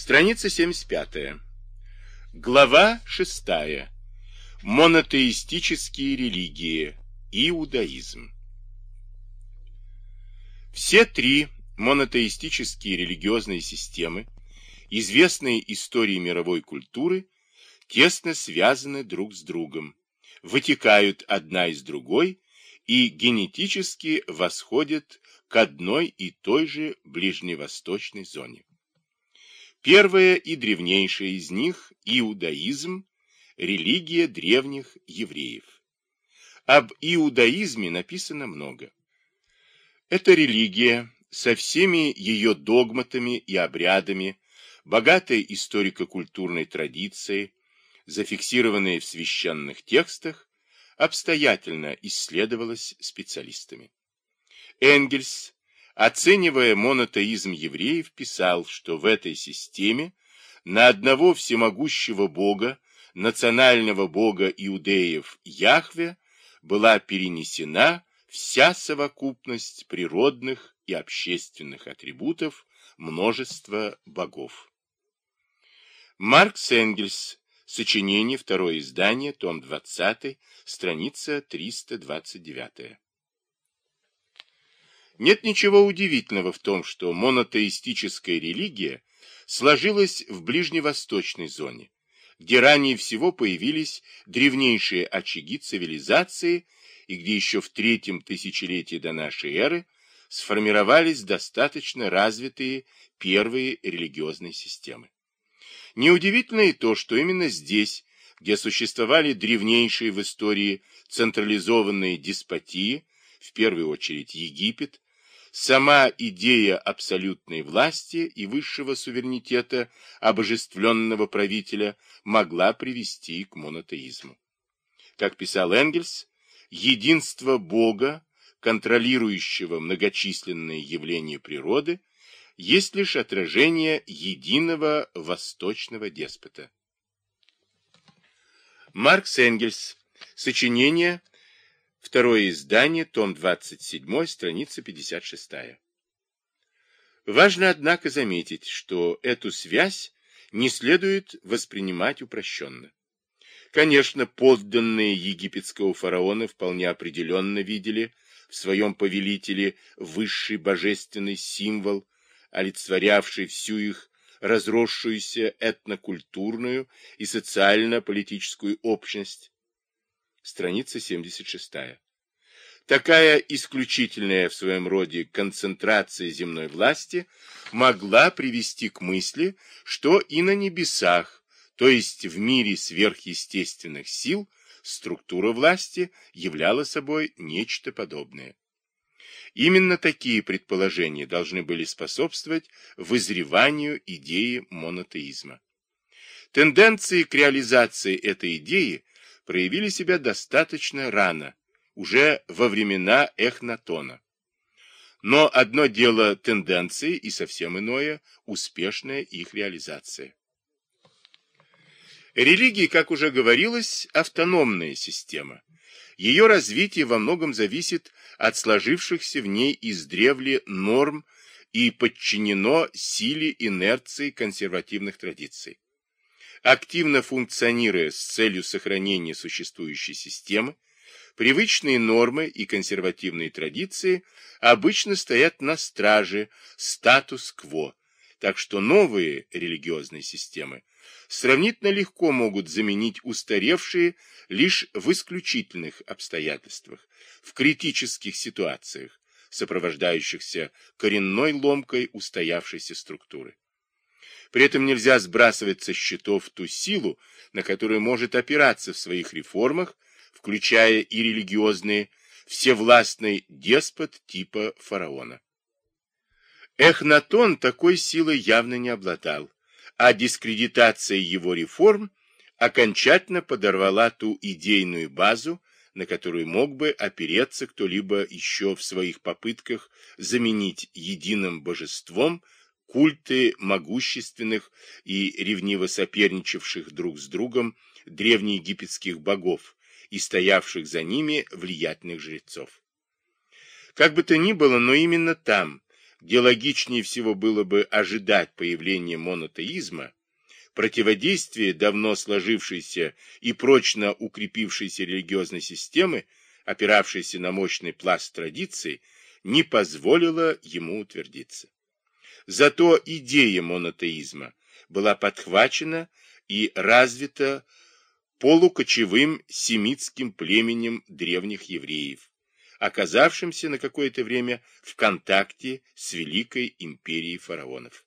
Страница 75. Глава 6. Монотеистические религии. Иудаизм. Все три монотеистические религиозные системы, известные истории мировой культуры, тесно связаны друг с другом, вытекают одна из другой и генетически восходят к одной и той же ближневосточной зоне. Первая и древнейшая из них – иудаизм, религия древних евреев. Об иудаизме написано много. Это религия со всеми ее догматами и обрядами, богатой историко-культурной традицией, зафиксированной в священных текстах, обстоятельно исследовалась специалистами. Энгельс оценивая монотеизм евреев, писал, что в этой системе на одного всемогущего бога, национального бога иудеев Яхве, была перенесена вся совокупность природных и общественных атрибутов множества богов. Маркс Энгельс. Сочинение, второе издание, том 20, страница 329. Нет ничего удивительного в том, что монотеистическая религия сложилась в ближневосточной зоне, где ранее всего появились древнейшие очаги цивилизации и где еще в третьем тысячелетии до нашей эры сформировались достаточно развитые первые религиозные системы. Неудивительно и то, что именно здесь, где существовали древнейшие в истории централизованные деспотии, в первую очередь Египет, Сама идея абсолютной власти и высшего суверенитета обожествленного правителя могла привести к монотеизму. Как писал Энгельс, единство Бога, контролирующего многочисленные явления природы, есть лишь отражение единого восточного деспота. Маркс Энгельс. Сочинение Второе издание, том 27, страница 56. Важно, однако, заметить, что эту связь не следует воспринимать упрощенно. Конечно, подданные египетского фараона вполне определенно видели в своем повелителе высший божественный символ, олицетворявший всю их разросшуюся этнокультурную и социально-политическую общность, страница 76. Такая исключительная в своем роде концентрация земной власти могла привести к мысли, что и на небесах, то есть в мире сверхъестественных сил, структура власти являла собой нечто подобное. Именно такие предположения должны были способствовать вызреванию идеи монотеизма. Тенденции к реализации этой идеи проявили себя достаточно рано, уже во времена Эхнатона. Но одно дело тенденции и совсем иное – успешная их реализация. Религия, как уже говорилось, автономная система. Ее развитие во многом зависит от сложившихся в ней издревле норм и подчинено силе инерции консервативных традиций активно функционируя с целью сохранения существующей системы, привычные нормы и консервативные традиции обычно стоят на страже статус-кво, так что новые религиозные системы сравнительно легко могут заменить устаревшие лишь в исключительных обстоятельствах, в критических ситуациях, сопровождающихся коренной ломкой устоявшейся структуры. При этом нельзя сбрасывать со счетов ту силу, на которую может опираться в своих реформах, включая и религиозные, всевластный деспот типа фараона. Эхнатон такой силой явно не обладал, а дискредитация его реформ окончательно подорвала ту идейную базу, на которую мог бы опереться кто-либо еще в своих попытках заменить единым божеством культы могущественных и ревниво соперничавших друг с другом древнеегипетских богов и стоявших за ними влиятельных жрецов. Как бы то ни было, но именно там, где логичнее всего было бы ожидать появления монотеизма, противодействие давно сложившейся и прочно укрепившейся религиозной системы, опиравшейся на мощный пласт традиций, не позволило ему утвердиться. Зато идея монотеизма была подхвачена и развита полукочевым семитским племенем древних евреев, оказавшимся на какое-то время в контакте с великой империей фараонов.